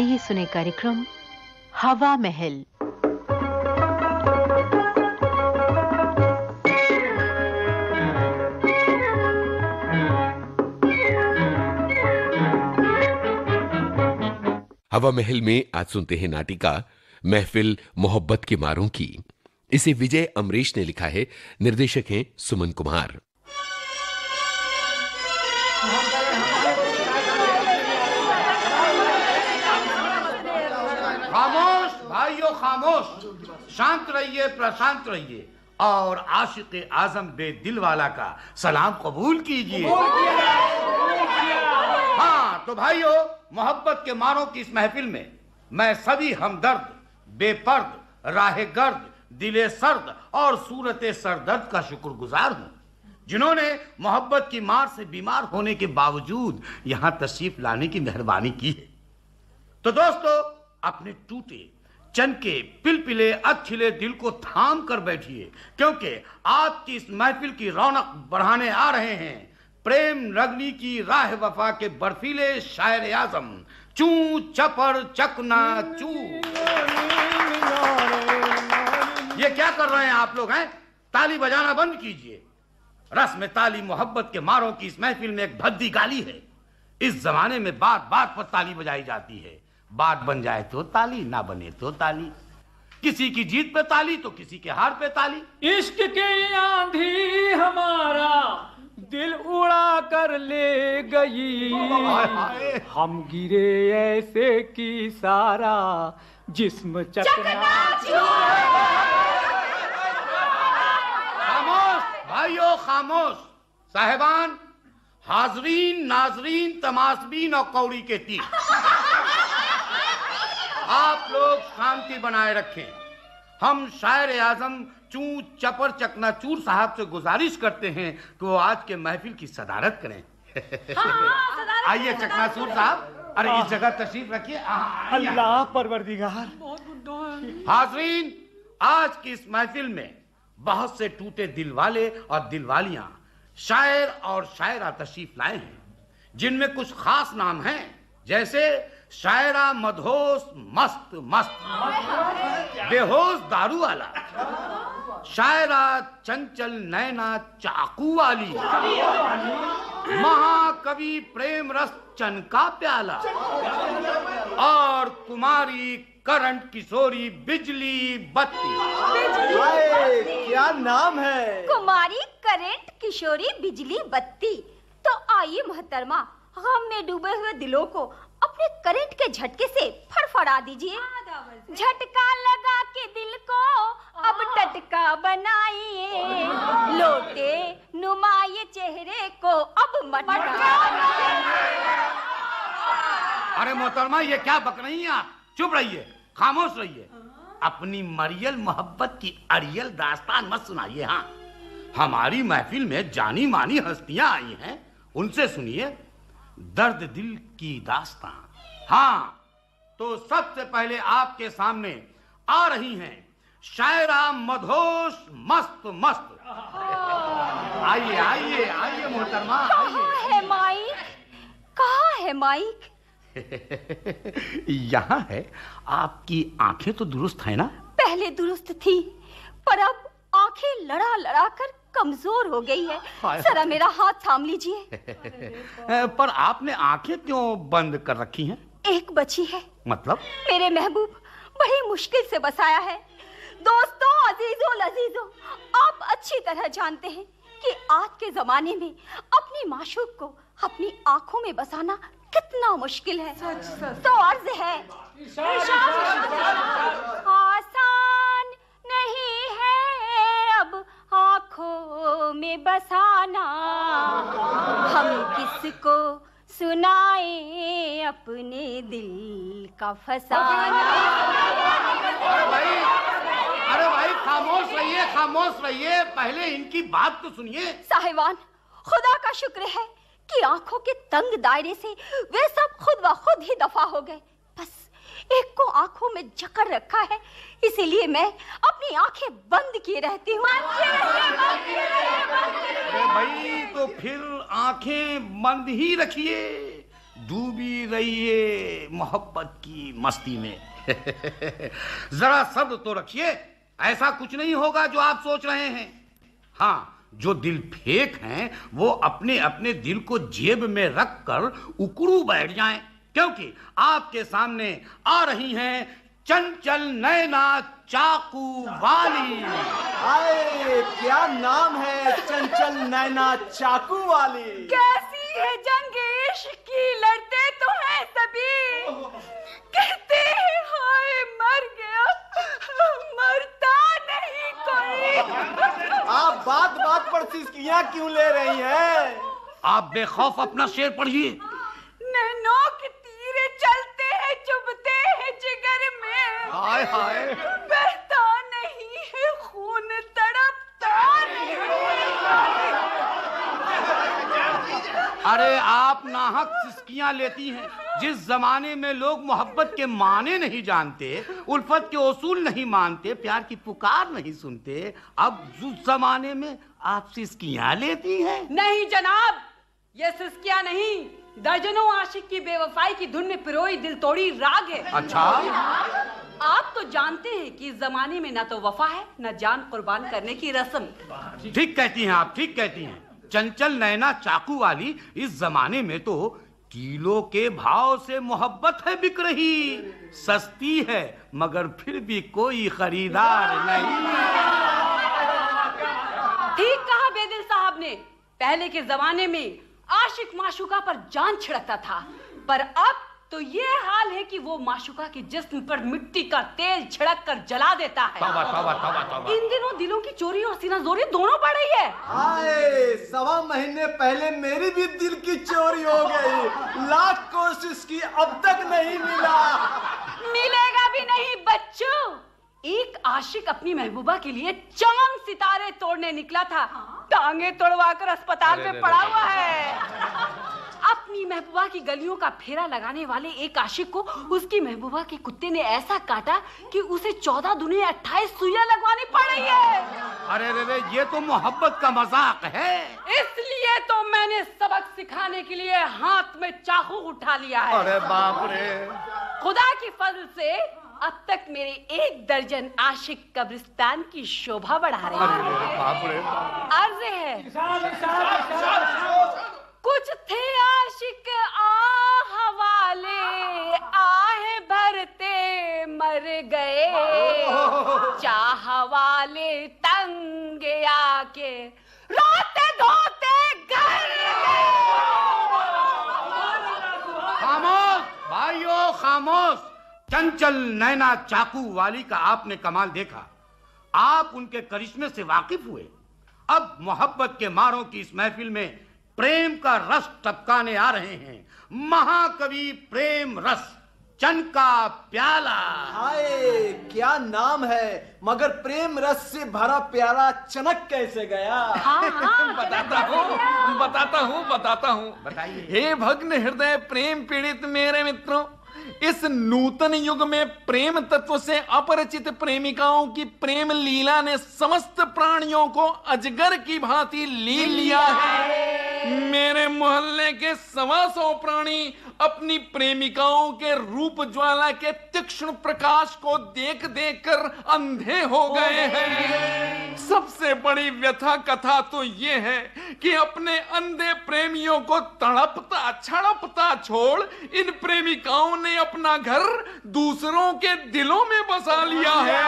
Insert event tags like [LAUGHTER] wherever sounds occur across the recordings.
आइए सुने कार्यक्रम हवा महल। हवा महल में आज सुनते हैं नाटिका, महफिल मोहब्बत के मारों की। इसे विजय अमरीश ने लिखा है, निर्देशक हैं सुमन कुमार। भाइयों खामोश। शांत रहिए प्रशांत रहिए। और आशिक आज़म बेदिल वाला का सलाम कबूल कीजिए। हाँ तो भाइयों मोहब्बत के मारों की इस महफिल में मैं सभी हमदर्द बेपर्द राह गर्द दिले सर्द और सूरत सरदर्द का शुक्रगुजार हूँ। जिन्होंने मोहब्बत की मार से बीमार होने के बावजूद यहाँ तशरीफ़ लाने की मेहरबानी की है। तो दोस्तों अपने टूटे चनके पिलपिले अच्छिले दिल को थाम कर बैठिए, क्योंकि आज की इस महफिल की रौनक बढ़ाने आ रहे हैं। प्रेम रगनी की राह वफा के बर्फीले शायर आज़म। चू, चपर, चकना, चू। ये क्या कर रहे हैं आप लोग, हैं? ताली बजाना बंद कीजिए। रस में ताली मोहब्बत के मारों की इस महफिल में एक भद्दी गाली है। इस जमाने में बात बात पर ताली बजाई जाती है। बात बन जाए तो ताली ना बने तो ताली। किसी की जीत पे ताली तो किसी के हार पे ताली। इश्क के आंधी हमारा दिल उड़ा कर ले गई। हम गिरे ऐसे की सारा जिस्म चकना खामोश भाइयों खामोश। साहेबान हाजरीन नाजरीन तमाशबीन और कौड़ी के तीर। आप लोग शांति बनाए रखें। हम शायर आज़म चू चपर चकनाचूर साहब से गुजारिश करते हैं कि वो आज के महफिल की सदारत करें। आइए चकनाचूर साहब अरे इस जगह तशरीफ़ रखिए। हाँ, अल्लाह परवरदिगार। हाजरीन आज की इस महफिल में बहुत से टूटे दिल वाले और दिल दिलवालियाँ शायर और शायरा तशरीफ़ लाए हैं जिनमें कुछ खास नाम हैं जैसे शायरा मदहोश मस्त मस्त। बेहोश दारू वाला शायरा चंचल नैना चाकू वाली महाकवि प्रेम रस चन का प्याला। और कुमारी करंट किशोरी बिजली बत्ती। क्या नाम है? कुमारी करंट किशोरी बिजली बत्ती। तो आइए मोहतरमा गम में डूबे हुए दिलों को अपने करंट के झटके से फड़फड़ा दीजिए। झटका लगा के दिल को अब टटका बनाइए। लोटे नुमाए चेहरे को अब मटका। अरे मोहतरमा ये क्या बक रही हैं आप चुप रहिए खामोश रहिए। अपनी मरियल मोहब्बत की अड़ियल दास्तान मत सुनाइए हाँ। हमारी महफिल में जानी मानी हस्तियाँ आई हैं उनसे सुनिए दर्द दिल की दास्तां हाँ तो सबसे पहले आपके सामने आ रही हैं शायरा मधोश मस्त मस्त। आइए आइए आइए मोहतरमा कहाँ है माइक? कहाँ है माइक? [LAUGHS] यहाँ है। आपकी आँखें तो दुरुस्त है ना? पहले दुरुस्त थी पर अब आँखें लड़ा लड़ा कर कमज़ोर हो गई है। जरा मेरा हाथ थाम लीजिए। [LAUGHS] पर आपने आँखें क्यों बंद कर रखी हैं? एक बची है। मतलब? मेरे महबूब बड़ी मुश्किल से बसाया है। दोस्तों अजीजों लजीजों आप अच्छी तरह जानते हैं कि आज के जमाने में अपनी माशूक को अपनी आँखों में बसाना कितना मुश्किल है। सच। तो अर्ज़ है। आसान नहीं है अब आँखों में बसाना। हम किसको सुनाए अपने दिल का फसाना अरे भाई अरे भाई खामोश रहिए खामोश रहिए। पहले इनकी बात तो सुनिए। साहिबान खुदा का शुक्र है कि आँखों के तंग दायरे से वे सब खुद ब खुद ही दफ़ा हो गए। बस एक को आँखों में जकड़ रखा है इसीलिए मैं अपनी आँखें बंद किए रहती हूँ। अरे भाई तो फिर आँखें बंद ही रखिए डूबी रहिए मोहब्बत की मस्ती में। [LAUGHS] जरा सब्र तो रखिए ऐसा कुछ नहीं होगा जो आप सोच रहे हैं। हाँ जो दिल फेक हैं वो अपने अपने दिल को जेब में रख कर उकड़ू बैठ जाएँ। क्योंकि आपके सामने आ रही हैं चंचल नैना चाकू वाली। आए क्या नाम है चंचल नैना चाकू वाली? कैसी है जंग इश्क की लड़ते तो हैं सभी। कहते हैं हाय मर गया। मरता नहीं कोई। आप बात बात पर सिसकियाँ क्यों ले रही हैं? आप बेखौफ अपना शेर पढ़िए नैनों के तीरे चलते हैं चुभते हैं जिगर में हाय हाय बहता नहीं है खून तड़पता नहीं अरे आप नाहक सिस्कियाँ लेती हैं। जिस जमाने में लोग मोहब्बत के माने नहीं जानते उल्फत के उसूल नहीं मानते प्यार की पुकार नहीं सुनते अब उस जमाने में आप सिस्कियाँ लेती हैं। नहीं जनाब ये सिस्किया नहीं। दर्जनों आशिक की बेवफाई की धुन में पिरोई दिल तोड़ी राग है। अच्छा। आप तो जानते हैं कि इस जमाने में ना तो वफा है न जान कुर्बान करने की रस्म। ठीक कहती हैं आप ठीक कहती हैं। चंचल नैना चाकू वाली इस जमाने में तो किलो के भाव से मोहब्बत है बिक रही सस्ती है, मगर फिर भी कोई खरीदार नहीं। ठीक कहा बेदिल साहब ने। पहले के जमाने में आशिक माशुका पर जान छिड़कता था, पर अब तो ये हाल है कि वो माशुका के जिस्म पर मिट्टी का तेल छिड़क कर जला देता है। तौबा तौबा तौबा तौबा इन दिनों दिलों की चोरी और सीना जोरी दोनों बढ़ रही है। आए सवा महीने पहले मेरी भी दिल की चोरी हो गई। लाख कोशिश की अब तक नहीं मिला। मिलेगा भी नहीं बच्चों। एक आशिक अपनी महबूबा के लिए चाँद सितारे तोड़ने निकला था। टांगे तोड़वा कर अस्पताल में पड़ा हुआ है। अपनी महबूबा की गलियों का फेरा लगाने वाले एक आशिक को उसकी महबूबा के कुत्ते ने ऐसा काटा कि उसे चौदह दुनिया अट्ठाईस सुइयाँ लगवानी पड़ रही है। अरे अरे अरे ये तो मोहब्बत का मज़ाक है। इसलिए तो मैंने सबक सिखाने के लिए हाथ में चाकू उठा लिया है। अरे बाप रे खुदा की फजल से अब तक मेरे एक दर्जन आशिक कब्रिस्तान की शोभा बढ़ा रहे हैं। बाप रे अर्ज़ है। कुछ थे आशिक आ हवाले आहे भरते मर गए। चाह वाले तंग आके रोते धोते घर खामोश भाइयों खामोश। चंचल नैना चाकू वाली का आपने कमाल देखा। आप उनके करिश्मे से वाकिफ हुए। अब मोहब्बत के मारों की इस महफिल में प्रेम का रस टपकाने आ रहे हैं। महाकवि प्रेम रस चन का प्याला। हाय क्या नाम है? मगर प्रेम रस से भरा प्याला चनक कैसे गया? हाँ हाँ [LAUGHS] बताता हूँ बताता हूँ बताता हूँ। बताइए। हे भग्न हृदय प्रेम पीड़ित मेरे मित्रों इस नूतन युग में प्रेम तत्व से अपरिचित प्रेमिकाओं की प्रेम लीला ने समस्त प्राणियों को अजगर की भांति ली लिया है। मेरे मोहल्ले के सवा सौ प्राणी अपनी प्रेमिकाओं के रूप ज्वाला के तीक्ष्ण प्रकाश को देख देख कर अंधे हो गए हैं। सबसे बड़ी व्यथा कथा तो ये है कि अपने अंधे प्रेमियों को तड़पता, छड़पता छोड़ इन प्रेमिकाओं ने अपना घर दूसरों के दिलों में बसा लिया है।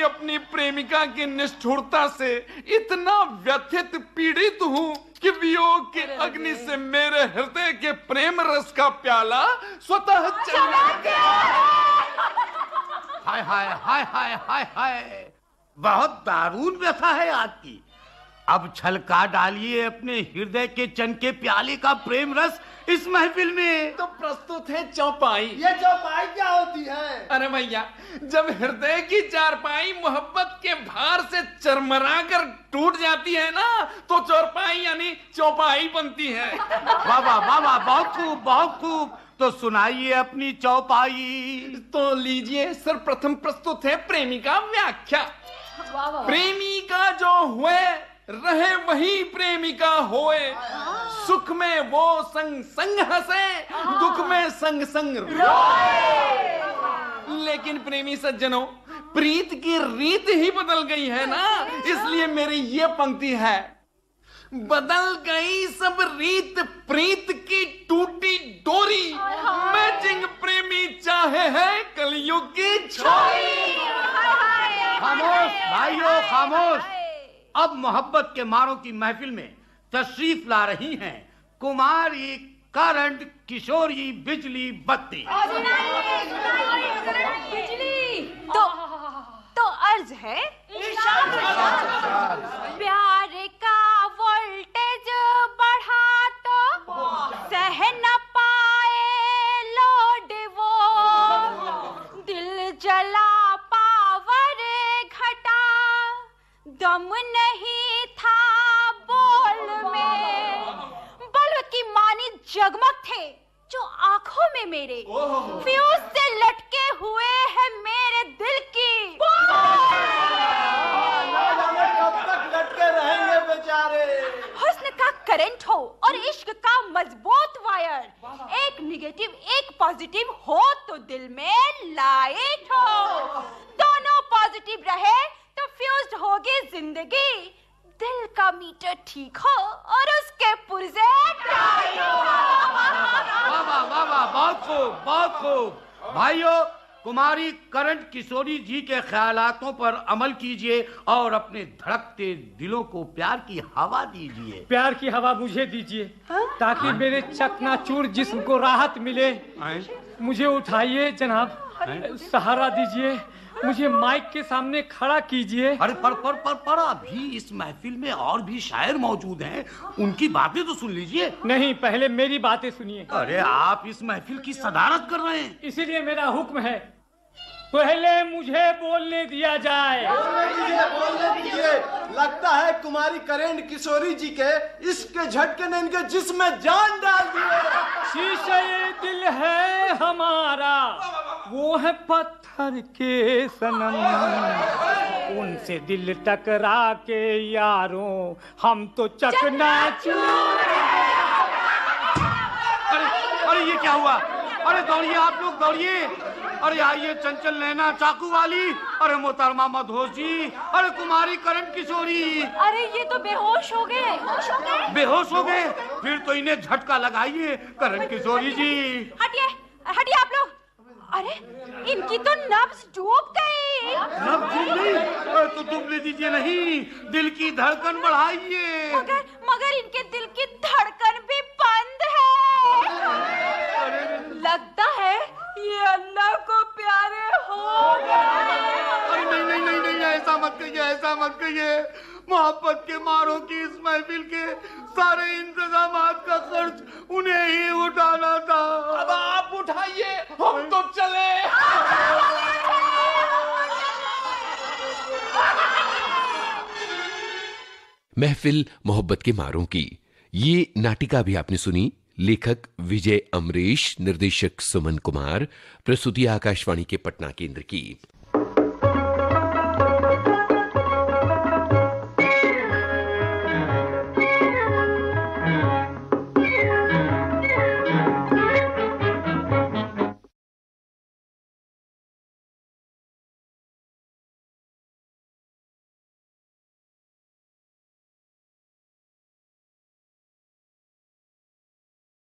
मैं भी अपनी प्रेमिका की निष्ठुरता से इतना व्यथित पीड़ित हूँ कि वियोग के अग्नि से मेरे हृदय के प्रेम रस का प्याला स्वतः चला गया। हाय हाय हाय हाय हाय हाय। बहुत दारुण व्यथा है आपकी अब छलका डालिए अपने हृदय के चन के प्याले का प्रेम रस इस महफिल में। तो प्रस्तुत है चौपाई। ये चौपाई क्या होती है? अरे भैया जब हृदय की चारपाई मोहब्बत के भार से चरमरा कर टूट जाती है ना तो चौपाई यानी चौपाई बनती है। वाह वाह वाह वाह बहुत खूब बहुत खूब। तो सुनाइए अपनी चौपाई। तो लीजिए सर्वप्रथम प्रस्तुत है प्रेमी का व्याख्या प्रेमी का जो हुए रहे वही प्रेमिका होए। सुख में वो संग संग हंसे दुख में संग संग रोए। लेकिन प्रेमी सज्जनों प्रीत की रीत ही बदल गई है ना? इसलिए मेरी ये पंक्ति है बदल गई सब रीत प्रीत की टूटी डोरी। मैचिंग प्रेमी चाहे है कलयुग की छोरी। खामोश भाइयों खामोश। अब मोहब्बत के मारों की महफिल में तशरीफ़ ला रही हैं कुमारी करंट किशोरी बिजली बत्ती। बिजली। तो तो अर्ज़ है। प्यार दम नहीं था बोल में। बल्कि मानी जगमग थे जो आँखों में मेरे। फ्यूज से लटके हुए हैं मेरे दिल की। कब तक लटके रहेंगे बेचारे हुस्न का करंट हो और इश्क का मज़बूत वायर। एक निगेटिव एक पॉजिटिव हो तो दिल में लाइट हो दोनों पॉजिटिव रहे तो फ्यूज्ड होगी ज़िंदगी दिल का मीटर ठीक हो और उसके पुर्जे टाइट हो। वाह वाह वाह वाह बहुत खूब बहुत खूब। भाइयों कुमारी करंट किशोरी जी के ख्यालातों पर अमल कीजिए और अपने धड़कते दिलों को प्यार की हवा दीजिए। प्यार की हवा मुझे दीजिए ताकि मेरे चकनाचूर जिस्म को राहत मिले। मुझे उठाइए जनाब सहारा दीजिए। मुझे माइक के सामने खड़ा कीजिए। अरे पर पर पर पर अभी इस महफिल में और भी शायर मौजूद हैं। उनकी बातें तो सुन लीजिए। नहीं पहले मेरी बातें सुनिए। अरे आप इस महफिल की सदारत कर रहे हैं। इसीलिए मेरा हुक्म है पहले मुझे बोलने दिया जाए। बोलने दीजिए बोलने दीजिए। लगता है कुमारी करेंट किशोरी जी के इसके झटके ने इनके जिस्म में जान डाल दिए शीशे दिल है हमारा वो है पत्थर। के सनम। उनसे दिल टकरा के यारों हम तो चकना अरे अरे ये क्या हुआ? अरे दौड़िए आप लोग दौड़िए। अरे आइए चंचल नैना चाकू वाली। अरे मोहतरमा मधोस जी अरे कुमारी करण किशोरी। अरे ये तो बेहोश हो गए। बेहोश हो गए? बेहोश हो गए? फिर तो इन्हें झटका लगाइए करण किशोरी जी। हटिए हटिए आप अरे इनकी तो नब्ज डूब गई। अब जी नहीं अरे तो डुबने दीजिए नहीं दिल की धड़कन बढ़ाइए। मगर मगर इनके दिल की धड़कन भी बंद है। लगता है ये अल्लाह को प्यारे हो गए। नहीं नहीं नहीं नहीं ऐसा मत कहिए ऐसा मत कहिए। मोहब्बत के मारों की इस महफिल के सारे इंतज़ाम का खर्च उन्हें ही उठाना था। अब आप उठाइए हम तो चले। महफिल मोहब्बत के मारों की। ये नाटिका भी आपने सुनी? लेखक विजय अमरीश निर्देशक सुमन कुमार प्रस्तुति आकाशवाणी के पटना केंद्र की।